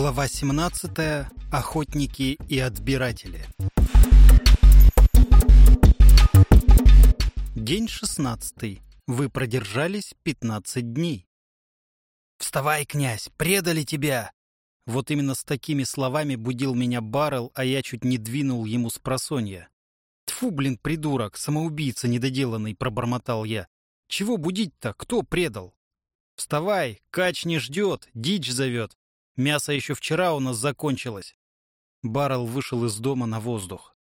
Глава 17. Охотники и отбиратели. День 16. Вы продержались 15 дней. «Вставай, князь! Предали тебя!» Вот именно с такими словами будил меня Баррел, а я чуть не двинул ему с просонья. «Тьфу, блин, придурок, самоубийца недоделанный!» — пробормотал я. «Чего будить-то? Кто предал?» «Вставай, кач не ждет, дичь зовет. Мясо еще вчера у нас закончилось. Баррел вышел из дома на воздух.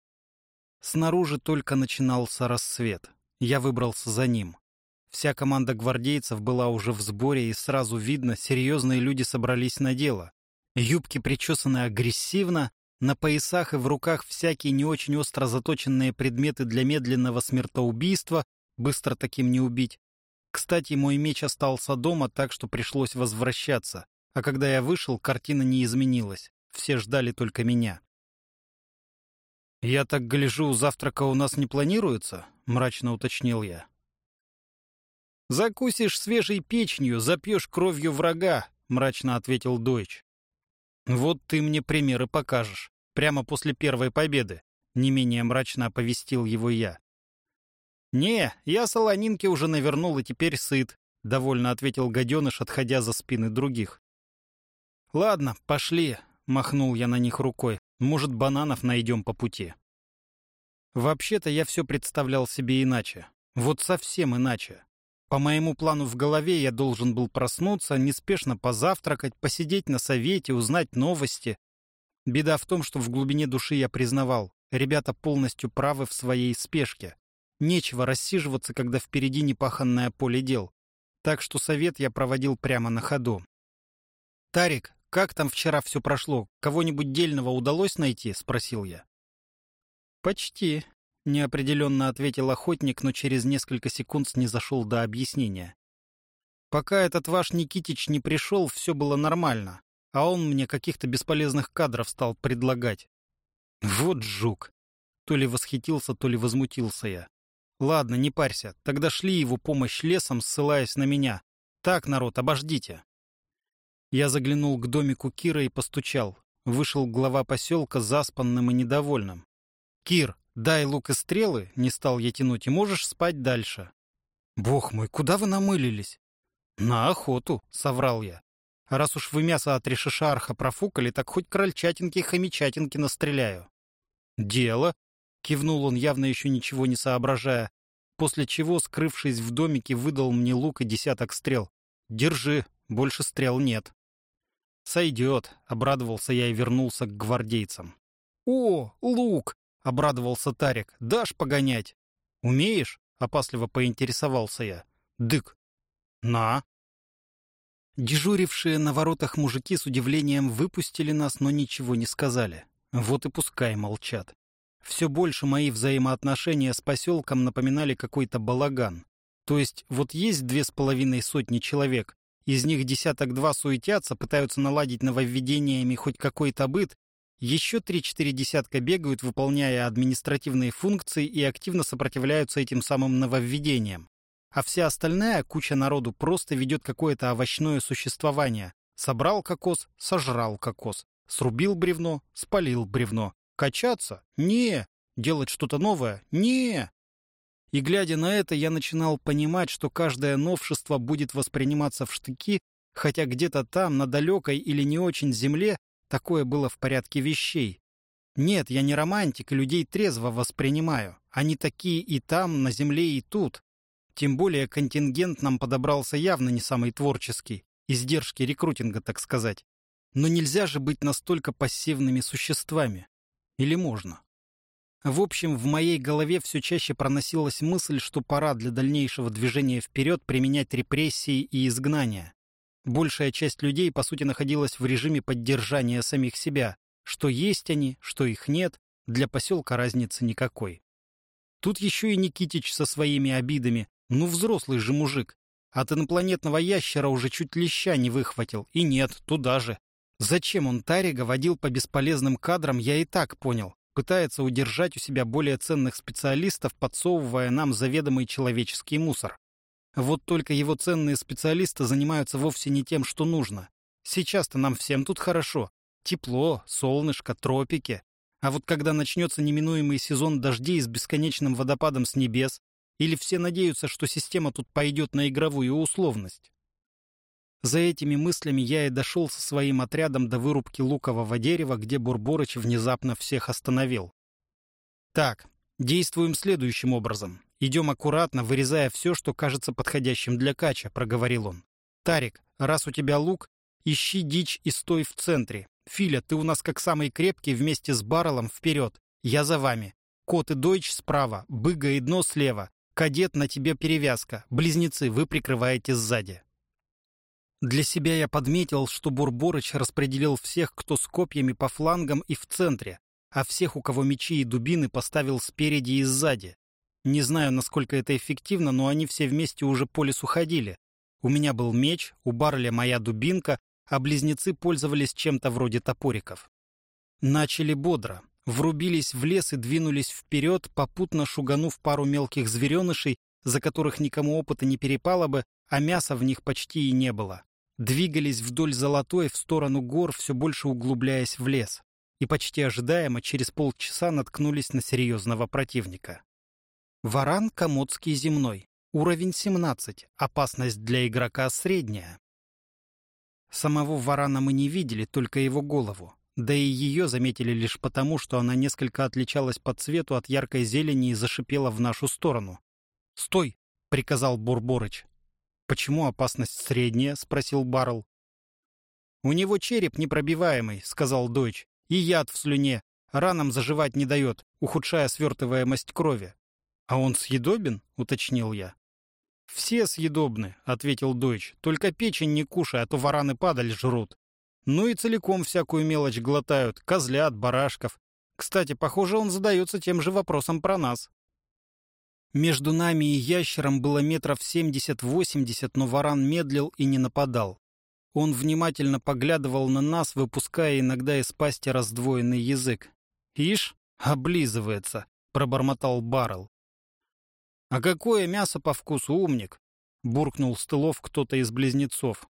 Снаружи только начинался рассвет. Я выбрался за ним. Вся команда гвардейцев была уже в сборе, и сразу видно, серьезные люди собрались на дело. Юбки причесаны агрессивно, на поясах и в руках всякие не очень остро заточенные предметы для медленного смертоубийства, быстро таким не убить. Кстати, мой меч остался дома, так что пришлось возвращаться. А когда я вышел, картина не изменилась. Все ждали только меня. «Я так гляжу, завтрака у нас не планируется?» — мрачно уточнил я. «Закусишь свежей печенью, запьешь кровью врага», — мрачно ответил Дойч. «Вот ты мне примеры покажешь, прямо после первой победы», — не менее мрачно оповестил его я. «Не, я солонинки уже навернул и теперь сыт», — довольно ответил гаденыш, отходя за спины других. «Ладно, пошли», — махнул я на них рукой. «Может, бананов найдем по пути». Вообще-то я все представлял себе иначе. Вот совсем иначе. По моему плану в голове я должен был проснуться, неспешно позавтракать, посидеть на совете, узнать новости. Беда в том, что в глубине души я признавал, ребята полностью правы в своей спешке. Нечего рассиживаться, когда впереди непаханное поле дел. Так что совет я проводил прямо на ходу. «Тарик, «Как там вчера все прошло? Кого-нибудь дельного удалось найти?» — спросил я. «Почти», — неопределенно ответил охотник, но через несколько секунд снизошел до объяснения. «Пока этот ваш Никитич не пришел, все было нормально, а он мне каких-то бесполезных кадров стал предлагать. Вот жук!» То ли восхитился, то ли возмутился я. «Ладно, не парься, тогда шли его помощь лесом, ссылаясь на меня. Так, народ, обождите!» Я заглянул к домику Кира и постучал. Вышел глава поселка заспанным и недовольным. «Кир, дай лук и стрелы», — не стал я тянуть, — «и можешь спать дальше». «Бог мой, куда вы намылились?» «На охоту», — соврал я. «А раз уж вы мясо от решишарха профукали, так хоть крольчатинки и хомячатинки настреляю». «Дело», — кивнул он, явно еще ничего не соображая, после чего, скрывшись в домике, выдал мне лук и десяток стрел. «Держи, больше стрел нет». «Сойдет», — обрадовался я и вернулся к гвардейцам. «О, лук!» — обрадовался Тарик. «Дашь погонять?» «Умеешь?» — опасливо поинтересовался я. «Дык». «На». Дежурившие на воротах мужики с удивлением выпустили нас, но ничего не сказали. Вот и пускай молчат. Все больше мои взаимоотношения с поселком напоминали какой-то балаган. То есть вот есть две с половиной сотни человек, из них десяток-два суетятся, пытаются наладить нововведениями хоть какой-то быт, еще три-четыре десятка бегают, выполняя административные функции и активно сопротивляются этим самым нововведениям. А вся остальная куча народу просто ведет какое-то овощное существование. Собрал кокос, сожрал кокос. Срубил бревно, спалил бревно. Качаться? Не. Делать что-то новое? Не. И, глядя на это, я начинал понимать, что каждое новшество будет восприниматься в штыки, хотя где-то там, на далекой или не очень земле, такое было в порядке вещей. Нет, я не романтик, людей трезво воспринимаю. Они такие и там, на земле, и тут. Тем более контингент нам подобрался явно не самый творческий. Издержки рекрутинга, так сказать. Но нельзя же быть настолько пассивными существами. Или можно? В общем, в моей голове все чаще проносилась мысль, что пора для дальнейшего движения вперед применять репрессии и изгнания. Большая часть людей, по сути, находилась в режиме поддержания самих себя. Что есть они, что их нет, для поселка разницы никакой. Тут еще и Никитич со своими обидами. Ну, взрослый же мужик. От инопланетного ящера уже чуть леща не выхватил. И нет, туда же. Зачем он Тарига водил по бесполезным кадрам, я и так понял пытается удержать у себя более ценных специалистов, подсовывая нам заведомый человеческий мусор. Вот только его ценные специалисты занимаются вовсе не тем, что нужно. Сейчас-то нам всем тут хорошо. Тепло, солнышко, тропики. А вот когда начнется неминуемый сезон дождей с бесконечным водопадом с небес, или все надеются, что система тут пойдет на игровую условность? За этими мыслями я и дошел со своим отрядом до вырубки лукового дерева, где Бурборыч внезапно всех остановил. Так, действуем следующим образом. Идем аккуратно, вырезая все, что кажется подходящим для кача, проговорил он. Тарик, раз у тебя лук, ищи дичь и стой в центре. Филя, ты у нас как самый крепкий вместе с Баррелом вперед. Я за вами. Кот и Дойч справа, Быга и Дно слева. Кадет на тебе перевязка. Близнецы, вы прикрываете сзади. Для себя я подметил, что Бурборыч распределил всех, кто с копьями по флангам и в центре, а всех, у кого мечи и дубины, поставил спереди и сзади. Не знаю, насколько это эффективно, но они все вместе уже по лесу ходили. У меня был меч, у Барля моя дубинка, а близнецы пользовались чем-то вроде топориков. Начали бодро. Врубились в лес и двинулись вперед, попутно шуганув пару мелких зверенышей, за которых никому опыта не перепало бы, а мяса в них почти и не было. Двигались вдоль золотой в сторону гор, все больше углубляясь в лес. И почти ожидаемо через полчаса наткнулись на серьезного противника. Варан Комодский земной. Уровень 17. Опасность для игрока средняя. Самого варана мы не видели, только его голову. Да и ее заметили лишь потому, что она несколько отличалась по цвету от яркой зелени и зашипела в нашу сторону. «Стой!» — приказал Бурборыч. «Почему опасность средняя?» — спросил Баррел. «У него череп непробиваемый», — сказал Дойч, — «и яд в слюне. Ранам заживать не дает, ухудшая свертываемость крови». «А он съедобен?» — уточнил я. «Все съедобны», — ответил Дойч. «Только печень не кушай, а то вараны падаль жрут. Ну и целиком всякую мелочь глотают, козлят, барашков. Кстати, похоже, он задается тем же вопросом про нас». Между нами и ящером было метров семьдесят-восемьдесят, но варан медлил и не нападал. Он внимательно поглядывал на нас, выпуская иногда из пасти раздвоенный язык. «Ишь, облизывается», — пробормотал Баррел. «А какое мясо по вкусу, умник?» — буркнул с тылов кто-то из близнецов.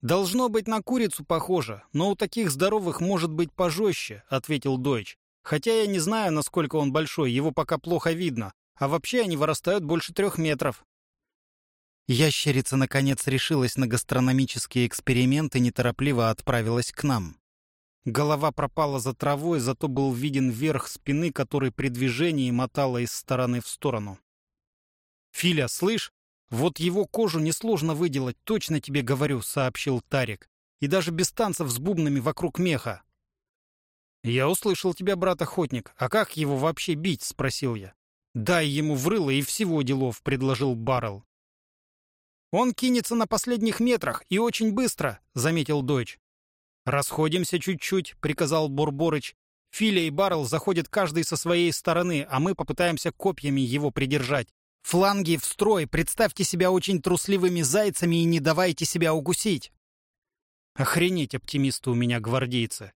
«Должно быть на курицу похоже, но у таких здоровых может быть пожестче», — ответил Дойч. «Хотя я не знаю, насколько он большой, его пока плохо видно, а вообще они вырастают больше трех метров». Ящерица, наконец, решилась на гастрономический эксперимент и неторопливо отправилась к нам. Голова пропала за травой, зато был виден верх спины, который при движении мотала из стороны в сторону. «Филя, слышь, вот его кожу несложно выделать, точно тебе говорю», — сообщил Тарик. «И даже без танцев с бубнами вокруг меха». «Я услышал тебя, брат-охотник. А как его вообще бить?» — спросил я. «Дай ему врыло и всего делов», — предложил Баррел. «Он кинется на последних метрах и очень быстро», — заметил Дойч. «Расходимся чуть-чуть», — приказал Бурборыч. «Филя и Баррел заходят каждый со своей стороны, а мы попытаемся копьями его придержать. Фланги в строй, представьте себя очень трусливыми зайцами и не давайте себя укусить. Охренеть оптимисты у меня гвардейцы.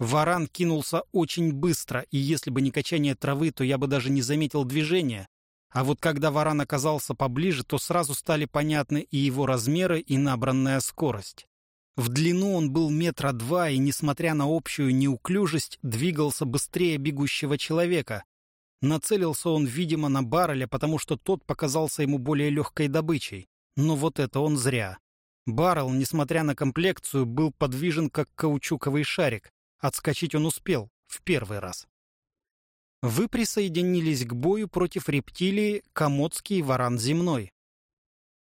Варан кинулся очень быстро, и если бы не качание травы, то я бы даже не заметил движения. А вот когда варан оказался поближе, то сразу стали понятны и его размеры, и набранная скорость. В длину он был метра два, и, несмотря на общую неуклюжесть, двигался быстрее бегущего человека, Нацелился он, видимо, на барреля, потому что тот показался ему более легкой добычей. Но вот это он зря. Баррел, несмотря на комплекцию, был подвижен, как каучуковый шарик. Отскочить он успел в первый раз. Вы присоединились к бою против рептилии Комодский варан земной.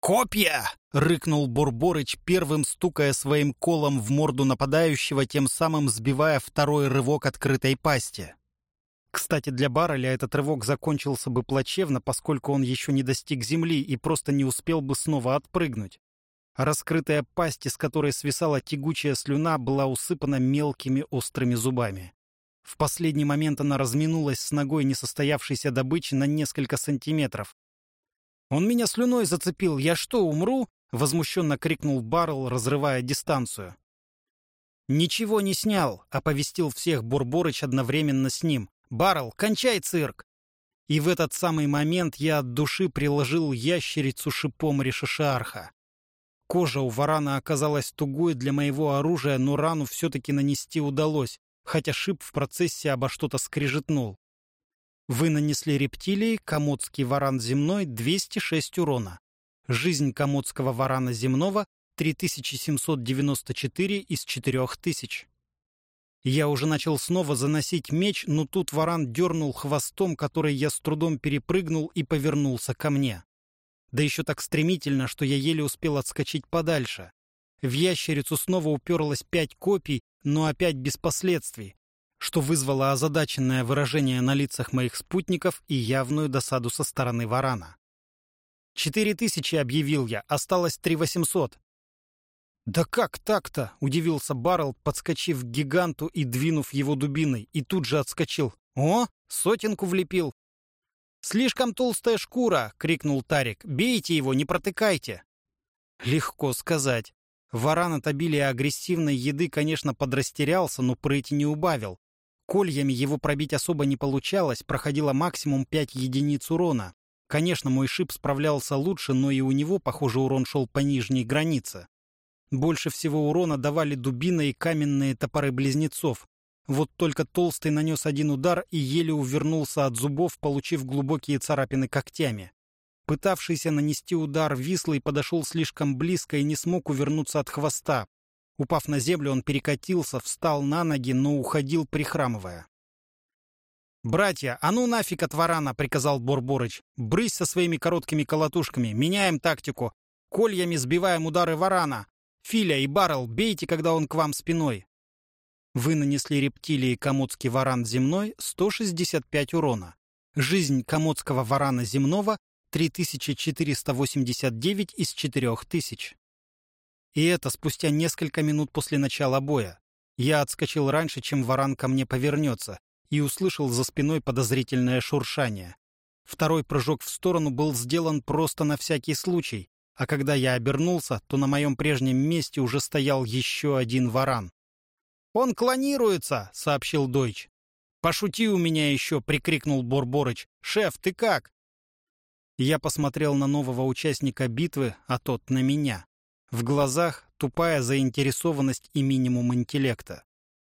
«Копья!» — рыкнул Бурборыч, первым стукая своим колом в морду нападающего, тем самым сбивая второй рывок открытой пасти. Кстати, для Барреля этот рывок закончился бы плачевно, поскольку он еще не достиг земли и просто не успел бы снова отпрыгнуть. Раскрытая пасть, из которой свисала тягучая слюна, была усыпана мелкими острыми зубами. В последний момент она разминулась с ногой несостоявшейся добычи на несколько сантиметров. «Он меня слюной зацепил! Я что, умру?» — возмущенно крикнул Баррел, разрывая дистанцию. «Ничего не снял», — оповестил всех Бурборыч одновременно с ним. Баррел, кончай цирк!» И в этот самый момент я от души приложил ящерицу шипом решишарха. Кожа у варана оказалась тугой для моего оружия, но рану все-таки нанести удалось, хотя шип в процессе обо что-то скрежетнул. Вы нанесли рептилии, комодский варан земной, 206 урона. Жизнь комодского варана земного 3794 из 4000. Я уже начал снова заносить меч, но тут варан дернул хвостом, который я с трудом перепрыгнул и повернулся ко мне. Да еще так стремительно, что я еле успел отскочить подальше. В ящерицу снова уперлось пять копий, но опять без последствий, что вызвало озадаченное выражение на лицах моих спутников и явную досаду со стороны варана. «Четыре тысячи», — объявил я, — «осталось три восемьсот». «Да как так-то?» — удивился Баррел, подскочив к гиганту и двинув его дубиной, и тут же отскочил. «О, сотенку влепил!» «Слишком толстая шкура!» — крикнул Тарик. «Бейте его, не протыкайте!» Легко сказать. Варан от обилия агрессивной еды, конечно, подрастерялся, но прыти не убавил. Кольями его пробить особо не получалось, проходило максимум 5 единиц урона. Конечно, мой шип справлялся лучше, но и у него, похоже, урон шел по нижней границе. Больше всего урона давали дубина и каменные топоры близнецов. Вот только Толстый нанес один удар и еле увернулся от зубов, получив глубокие царапины когтями. Пытавшийся нанести удар, Вислый подошел слишком близко и не смог увернуться от хвоста. Упав на землю, он перекатился, встал на ноги, но уходил, прихрамывая. «Братья, а ну нафиг от варана!» — приказал Борборыч. «Брысь со своими короткими колотушками, меняем тактику. Кольями сбиваем удары варана. Филя и Баррел, бейте, когда он к вам спиной». Вы нанесли рептилии комодский варан земной 165 урона. Жизнь комодского варана земного 3489 из 4000. И это спустя несколько минут после начала боя. Я отскочил раньше, чем варан ко мне повернется, и услышал за спиной подозрительное шуршание. Второй прыжок в сторону был сделан просто на всякий случай, а когда я обернулся, то на моем прежнем месте уже стоял еще один варан. «Он клонируется!» — сообщил Дойч. «Пошути у меня еще!» — прикрикнул Борборыч. «Шеф, ты как?» Я посмотрел на нового участника битвы, а тот на меня. В глазах тупая заинтересованность и минимум интеллекта.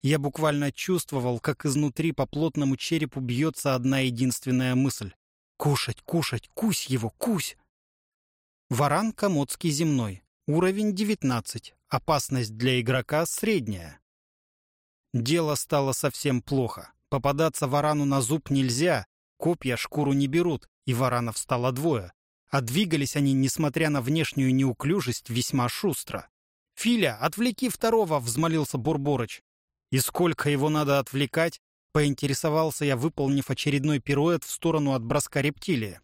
Я буквально чувствовал, как изнутри по плотному черепу бьется одна единственная мысль. «Кушать, кушать, кусь его, кусь!» Варан комодский земной. Уровень 19. Опасность для игрока средняя. Дело стало совсем плохо. Попадаться варану на зуб нельзя, копья шкуру не берут, и варанов стало двое. А двигались они, несмотря на внешнюю неуклюжесть, весьма шустро. «Филя, отвлеки второго!» — взмолился Бурборыч. «И сколько его надо отвлекать?» — поинтересовался я, выполнив очередной пируэт в сторону от броска рептилии.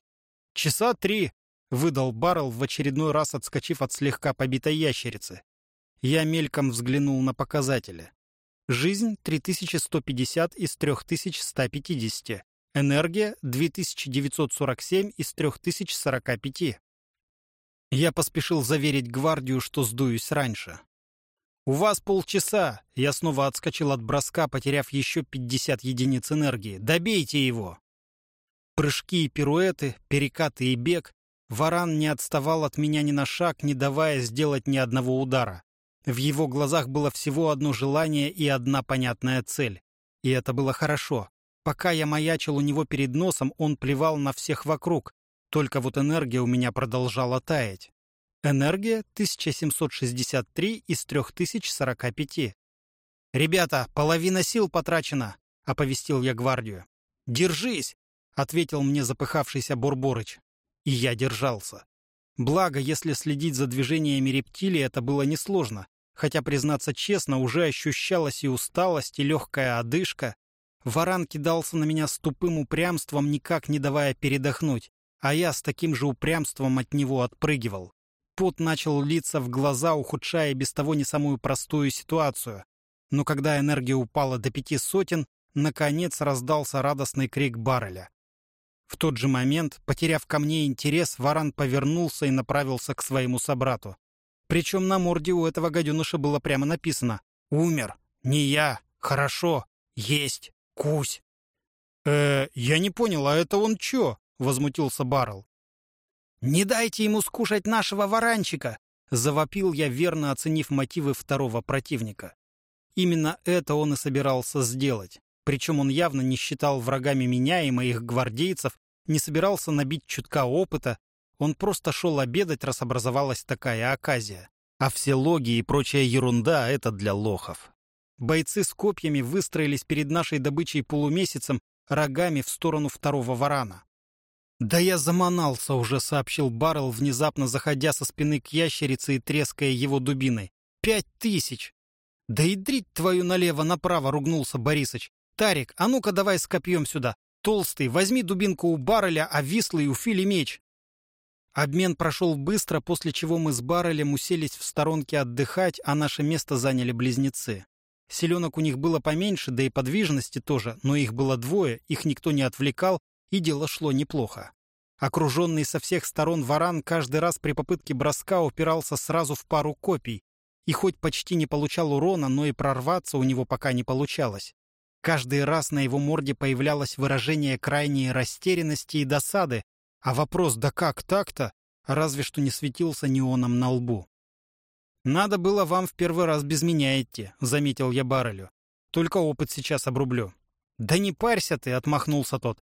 «Часа три», — выдал Баррел, в очередной раз отскочив от слегка побитой ящерицы. Я мельком взглянул на показатели. Жизнь 3150 из 3150. Энергия 2947 из 3045. Я поспешил заверить гвардию, что сдуюсь раньше. «У вас полчаса!» Я снова отскочил от броска, потеряв еще 50 единиц энергии. «Добейте его!» Прыжки и пируэты, перекаты и бег. Варан не отставал от меня ни на шаг, не давая сделать ни одного удара. В его глазах было всего одно желание и одна понятная цель. И это было хорошо. Пока я маячил у него перед носом, он плевал на всех вокруг. Только вот энергия у меня продолжала таять. Энергия 1763 из 3045. «Ребята, половина сил потрачена», — оповестил я гвардию. «Держись!» — ответил мне запыхавшийся Бурборыч. И я держался. Благо, если следить за движениями рептилии, это было несложно, хотя, признаться честно, уже ощущалась и усталость, и легкая одышка. Варан кидался на меня с тупым упрямством, никак не давая передохнуть, а я с таким же упрямством от него отпрыгивал. Пот начал литься в глаза, ухудшая без того не самую простую ситуацию. Но когда энергия упала до пяти сотен, наконец раздался радостный крик Барреля. В тот же момент, потеряв ко мне интерес, Варан повернулся и направился к своему собрату. Причем на морде у этого гаденыша было прямо написано «Умер! Не я! Хорошо! Есть! Кусь!» «Э, я не понял, а это он чё?» — возмутился Баррел. «Не дайте ему скушать нашего варанчика!» Завопил я, верно оценив мотивы второго противника. Именно это он и собирался сделать. Причем он явно не считал врагами меня и моих гвардейцев, не собирался набить чутка опыта, он просто шел обедать, раз образовалась такая оказия. А все логи и прочая ерунда — это для лохов. Бойцы с копьями выстроились перед нашей добычей полумесяцем рогами в сторону второго варана. «Да я заманался уже», — сообщил Баррелл, внезапно заходя со спины к ящерице и треская его дубиной. «Пять тысяч!» «Да и дрить твою налево-направо!» — ругнулся Борисыч. «Тарик, а ну-ка давай с копьем сюда! Толстый, возьми дубинку у Барреля, а вислый у Фили меч!» Обмен прошел быстро, после чего мы с Баррелем уселись в сторонке отдыхать, а наше место заняли близнецы. Селенок у них было поменьше, да и подвижности тоже, но их было двое, их никто не отвлекал, и дело шло неплохо. Окруженный со всех сторон варан каждый раз при попытке броска упирался сразу в пару копий, и хоть почти не получал урона, но и прорваться у него пока не получалось. Каждый раз на его морде появлялось выражение крайней растерянности и досады, а вопрос «да как так-то?» разве что не светился неоном на лбу. «Надо было вам в первый раз без меня идти», — заметил я Баррелю. «Только опыт сейчас обрублю». «Да не парься ты», — отмахнулся тот.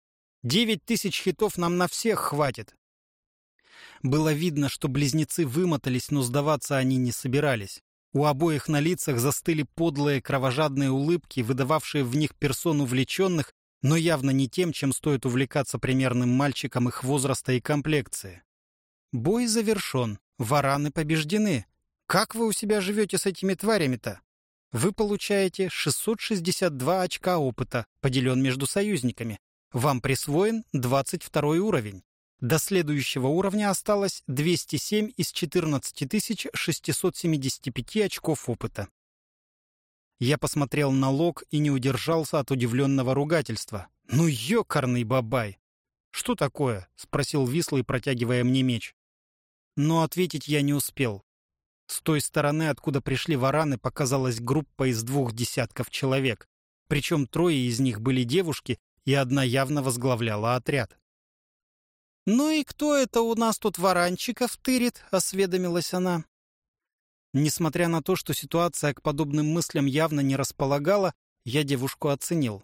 Девять тысяч хитов нам на всех хватит. Было видно, что близнецы вымотались, но сдаваться они не собирались. У обоих на лицах застыли подлые кровожадные улыбки, выдававшие в них персону влеченных, но явно не тем, чем стоит увлекаться примерным мальчиком их возраста и комплекции. Бой завершен, вараны побеждены. Как вы у себя живете с этими тварями-то? Вы получаете 662 очка опыта, поделен между союзниками. Вам присвоен 22 уровень. До следующего уровня осталось 207 из 14 675 очков опыта. Я посмотрел на лог и не удержался от удивленного ругательства. «Ну, ёкарный бабай!» «Что такое?» — спросил Вислый, протягивая мне меч. Но ответить я не успел. С той стороны, откуда пришли вараны, показалась группа из двух десятков человек. Причем трое из них были девушки, и одна явно возглавляла отряд. «Ну и кто это у нас тут варанчиков тырит?» — осведомилась она. Несмотря на то, что ситуация к подобным мыслям явно не располагала, я девушку оценил.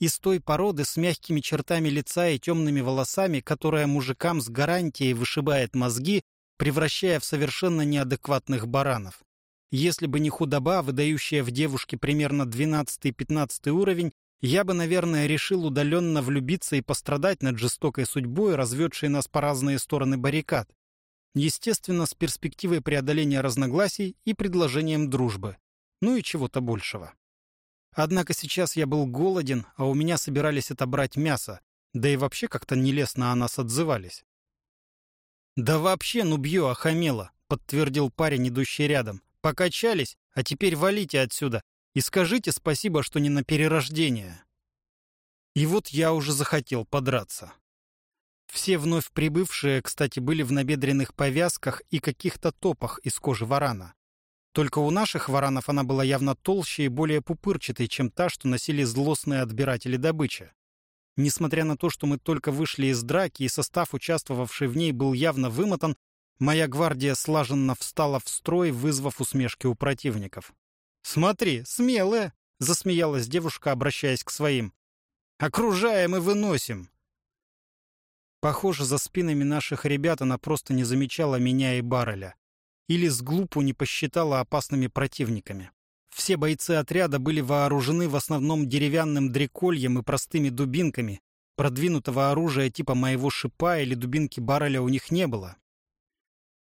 Из той породы с мягкими чертами лица и темными волосами, которая мужикам с гарантией вышибает мозги, превращая в совершенно неадекватных баранов. Если бы не худоба, выдающая в девушке примерно 12-15 уровень, я бы, наверное, решил удаленно влюбиться и пострадать над жестокой судьбой, разведшей нас по разные стороны баррикад. Естественно, с перспективой преодоления разногласий и предложением дружбы. Ну и чего-то большего. Однако сейчас я был голоден, а у меня собирались отобрать мясо, да и вообще как-то нелестно о нас отзывались. «Да вообще, нубье охамело», — подтвердил парень, идущий рядом. «Покачались, а теперь валите отсюда, и скажите спасибо, что не на перерождение. И вот я уже захотел подраться. Все вновь прибывшие, кстати, были в набедренных повязках и каких-то топах из кожи варана. Только у наших варанов она была явно толще и более пупырчатой, чем та, что носили злостные отбиратели добычи. Несмотря на то, что мы только вышли из драки и состав, участвовавший в ней, был явно вымотан, моя гвардия слаженно встала в строй, вызвав усмешки у противников. «Смотри, смелая!» — засмеялась девушка, обращаясь к своим. «Окружаем и выносим!» Похоже, за спинами наших ребят она просто не замечала меня и Барреля. Или с глупу не посчитала опасными противниками. Все бойцы отряда были вооружены в основном деревянным дрекольем и простыми дубинками. Продвинутого оружия типа моего шипа или дубинки Барреля у них не было.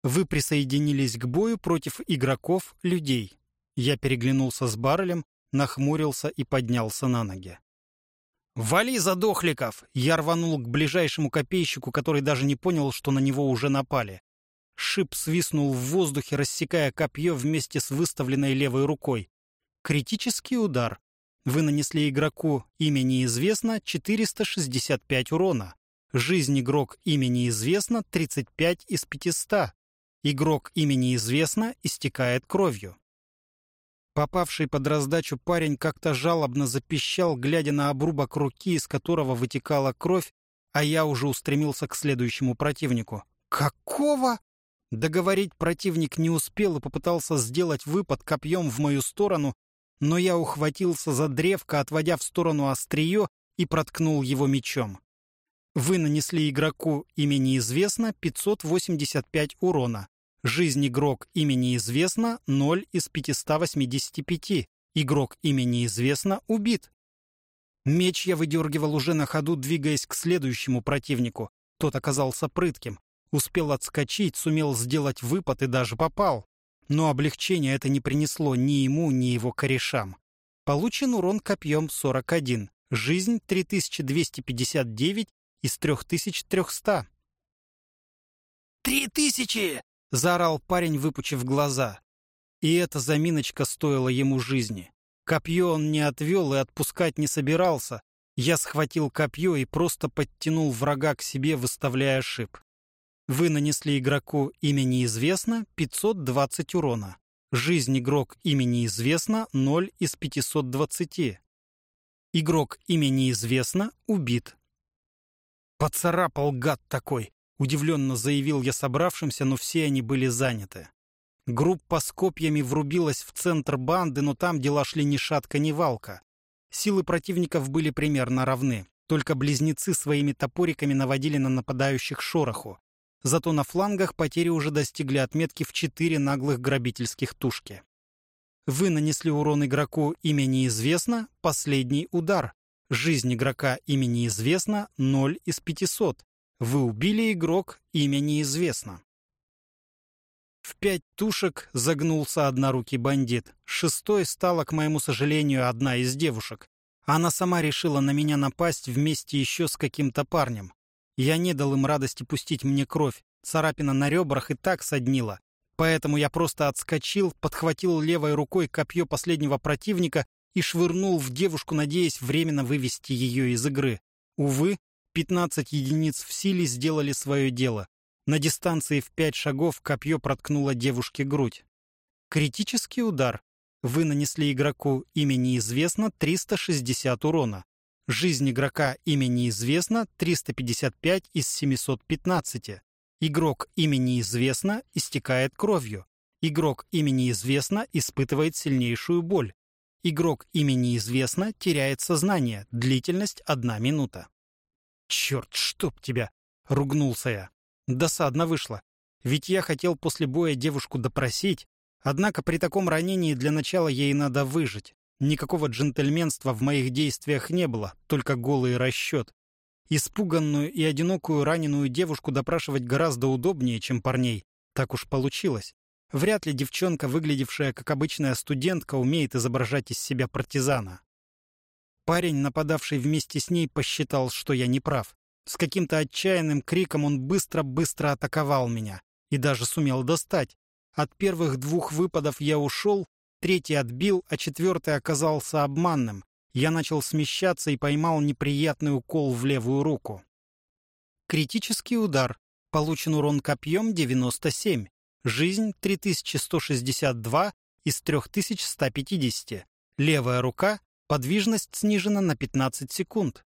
Вы присоединились к бою против игроков людей. Я переглянулся с Баррелем, нахмурился и поднялся на ноги. «Вали, задохликов!» Я рванул к ближайшему копейщику, который даже не понял, что на него уже напали. Шип свистнул в воздухе, рассекая копье вместе с выставленной левой рукой. Критический удар. Вы нанесли игроку имя неизвестно 465 урона. Жизнь игрок имени известно 35 из 500. Игрок имени известно истекает кровью. Попавший под раздачу парень как-то жалобно запищал, глядя на обрубок руки, из которого вытекала кровь, а я уже устремился к следующему противнику. «Какого?» Договорить противник не успел и попытался сделать выпад копьем в мою сторону, но я ухватился за древко, отводя в сторону острие и проткнул его мечом. Вы нанесли игроку имя неизвестно 585 урона. Жизнь игрок имени известно 0 из 585. Игрок имени известно убит. Меч я выдергивал уже на ходу, двигаясь к следующему противнику. Тот оказался прытким. Успел отскочить, сумел сделать выпад и даже попал. Но облегчения это не принесло ни ему, ни его корешам. Получен урон копьем 41. Жизнь 3259 из 3300. «Три тысячи!» — заорал парень, выпучив глаза. И эта заминочка стоила ему жизни. Копье он не отвел и отпускать не собирался. Я схватил копье и просто подтянул врага к себе, выставляя шип. Вы нанесли игроку имя неизвестно 520 урона. Жизнь игрок имя неизвестно 0 из 520. Игрок имя неизвестно убит. Поцарапал гад такой. Удивленно заявил я собравшимся, но все они были заняты. Группа с копьями врубилась в центр банды, но там дела шли ни шатка, ни валка. Силы противников были примерно равны. Только близнецы своими топориками наводили на нападающих шороху. Зато на флангах потери уже достигли отметки в четыре наглых грабительских тушки. Вы нанесли урон игроку имя неизвестно, последний удар. Жизнь игрока имя неизвестно, 0 из 500. Вы убили игрок, имя неизвестно. В пять тушек загнулся однорукий бандит. Шестой стала, к моему сожалению, одна из девушек. Она сама решила на меня напасть вместе еще с каким-то парнем. Я не дал им радости пустить мне кровь. Царапина на ребрах и так соднила. Поэтому я просто отскочил, подхватил левой рукой копье последнего противника и швырнул в девушку, надеясь временно вывести ее из игры. Увы, 15 единиц в силе сделали свое дело. На дистанции в пять шагов копье проткнуло девушке грудь. Критический удар. Вы нанесли игроку имя неизвестно 360 урона. Жизнь игрока имя неизвестно 355 из 715. Игрок имя неизвестно истекает кровью. Игрок имя неизвестно испытывает сильнейшую боль. Игрок имя неизвестно теряет сознание. Длительность одна минута. «Черт, чтоб тебя!» — ругнулся я. Досадно вышло. Ведь я хотел после боя девушку допросить, однако при таком ранении для начала ей надо выжить. Никакого джентльменства в моих действиях не было, только голый расчет. Испуганную и одинокую раненую девушку допрашивать гораздо удобнее, чем парней. Так уж получилось. Вряд ли девчонка, выглядевшая как обычная студентка, умеет изображать из себя партизана. Парень, нападавший вместе с ней, посчитал, что я не прав. С каким-то отчаянным криком он быстро-быстро атаковал меня и даже сумел достать. От первых двух выпадов я ушел, третий отбил, а четвертый оказался обманным. Я начал смещаться и поймал неприятный укол в левую руку. Критический удар. Получен урон копьем 97. Жизнь 3162 из 3150. Левая рука Подвижность снижена на 15 секунд.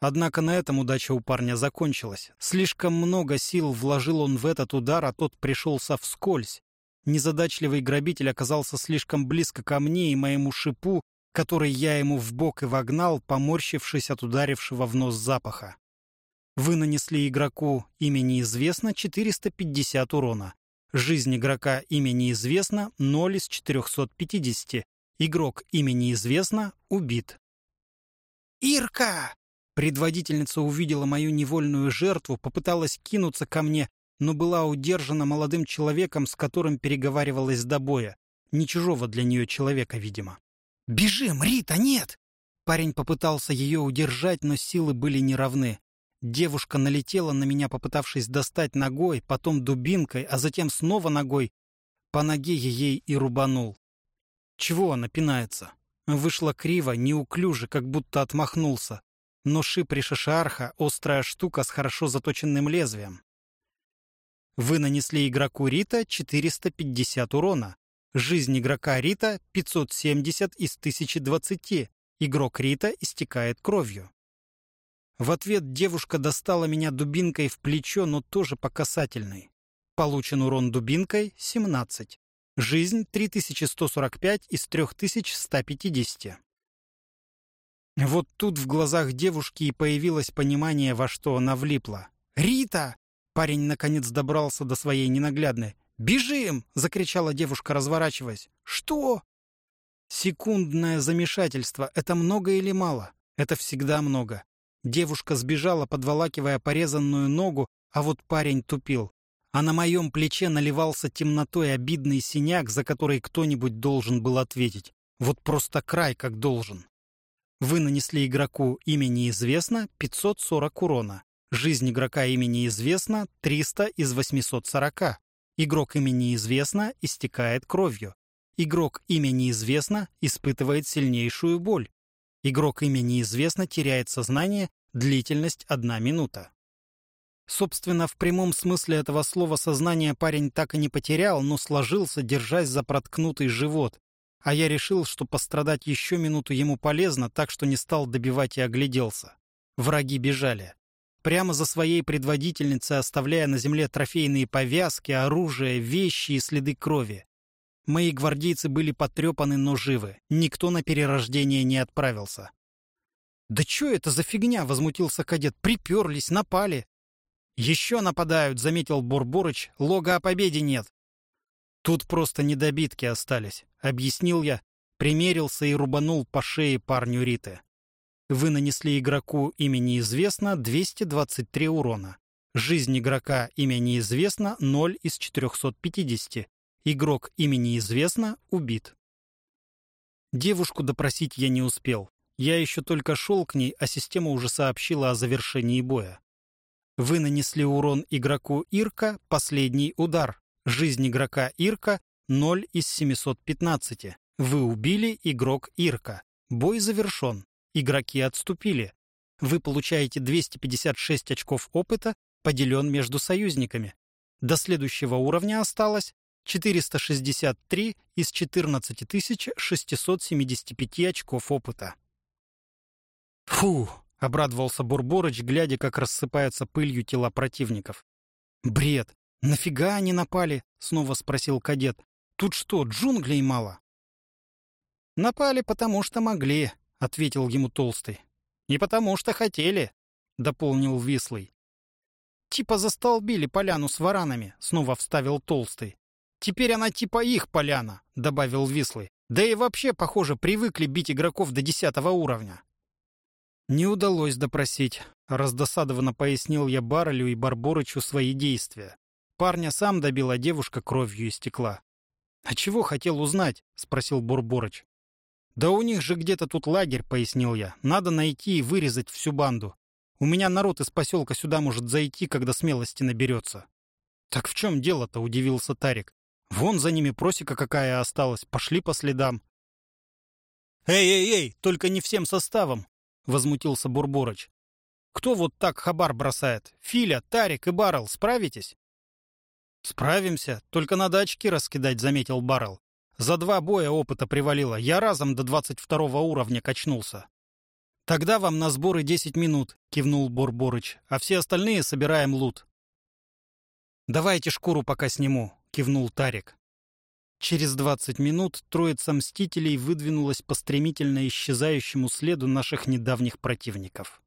Однако на этом удача у парня закончилась. Слишком много сил вложил он в этот удар, а тот пришелся вскользь. Незадачливый грабитель оказался слишком близко ко мне и моему шипу, который я ему в бок и вогнал, поморщившись от ударившего в нос запаха. Вы нанесли игроку имя неизвестно 450 урона. Жизнь игрока имя неизвестно 0 из 450. Игрок имени известно, убит. «Ирка!» Предводительница увидела мою невольную жертву, попыталась кинуться ко мне, но была удержана молодым человеком, с которым переговаривалась до боя. Не чужого для нее человека, видимо. «Бежим, Рита, нет!» Парень попытался ее удержать, но силы были неравны. Девушка налетела на меня, попытавшись достать ногой, потом дубинкой, а затем снова ногой. По ноге ей и рубанул. Чего она пинается? Вышла криво, неуклюже, как будто отмахнулся. Но шип Ришашарха — острая штука с хорошо заточенным лезвием. Вы нанесли игроку Рита 450 урона. Жизнь игрока Рита 570 из 1020. Игрок Рита истекает кровью. В ответ девушка достала меня дубинкой в плечо, но тоже по касательной. Получен урон дубинкой — 17. Жизнь — 3145 из 3150. Вот тут в глазах девушки и появилось понимание, во что она влипла. «Рита!» Парень наконец добрался до своей ненаглядной. «Бежим!» — закричала девушка, разворачиваясь. «Что?» Секундное замешательство — это много или мало? Это всегда много. Девушка сбежала, подволакивая порезанную ногу, а вот парень тупил. А на моем плече наливался темнотой обидный синяк, за который кто-нибудь должен был ответить. Вот просто край как должен. Вы нанесли игроку имя неизвестно 540 урона. Жизнь игрока имени известно 300 из 840. Игрок имени известно истекает кровью. Игрок имя неизвестно испытывает сильнейшую боль. Игрок имя неизвестно теряет сознание, длительность одна минута. Собственно, в прямом смысле этого слова сознание парень так и не потерял, но сложился, держась за проткнутый живот. А я решил, что пострадать еще минуту ему полезно, так что не стал добивать и огляделся. Враги бежали прямо за своей предводительницей, оставляя на земле трофейные повязки, оружие, вещи и следы крови. Мои гвардейцы были потрепаны, но живы. Никто на перерождение не отправился. «Да что это за фигня?» — возмутился кадет. «Приперлись, напали». «Еще нападают», — заметил Бурборыч. «Лога о победе нет». «Тут просто недобитки остались», — объяснил я, примерился и рубанул по шее парню Риты. Вы нанесли игроку имя неизвестно 223 урона. Жизнь игрока имя неизвестно 0 из 450. Игрок имя неизвестно убит. Девушку допросить я не успел. Я еще только шел к ней, а система уже сообщила о завершении боя. Вы нанесли урон игроку Ирка, последний удар. Жизнь игрока Ирка 0 из 715. Вы убили игрок Ирка. Бой завершен. Игроки отступили. Вы получаете 256 очков опыта, поделен между союзниками. До следующего уровня осталось 463 из 14 675 очков опыта. «Фу!» — обрадовался Бурборыч, глядя, как рассыпаются пылью тела противников. «Бред! Нафига они напали?» — снова спросил кадет. «Тут что, джунглей мало?» «Напали, потому что могли», — ответил ему Толстый. «Не потому что хотели», — дополнил Вислый. «Типа застолбили поляну с варанами», — снова вставил Толстый. «Теперь она типа их поляна», — добавил Вислый. «Да и вообще, похоже, привыкли бить игроков до десятого уровня». «Не удалось допросить», — раздосадованно пояснил я Баррелю и Барборычу свои действия. Парня сам добил, а девушка кровью истекла. «А чего хотел узнать?» — спросил Бурборыч. «Да у них же где-то тут лагерь», — пояснил я. «Надо найти и вырезать всю банду. У меня народ из поселка сюда может зайти, когда смелости наберется». «Так в чем дело-то?» — удивился Тарик. «Вон за ними просека какая осталась. Пошли по следам». «Эй-эй-эй, только не всем составом!» — возмутился Бурборыч. «Кто вот так хабар бросает? Филя, Тарик и Баррел, справитесь?» «Справимся, только надо очки раскидать», — заметил Баррел. За два боя опыта привалило. Я разом до двадцать второго уровня качнулся. «Тогда вам на сборы десять минут», — кивнул Борборыч, «а все остальные собираем лут». «Давайте шкуру пока сниму», — кивнул Тарик. Через двадцать минут троица Мстителей выдвинулась по стремительно исчезающему следу наших недавних противников.